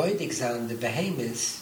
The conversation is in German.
freudig sein, der Behemoth,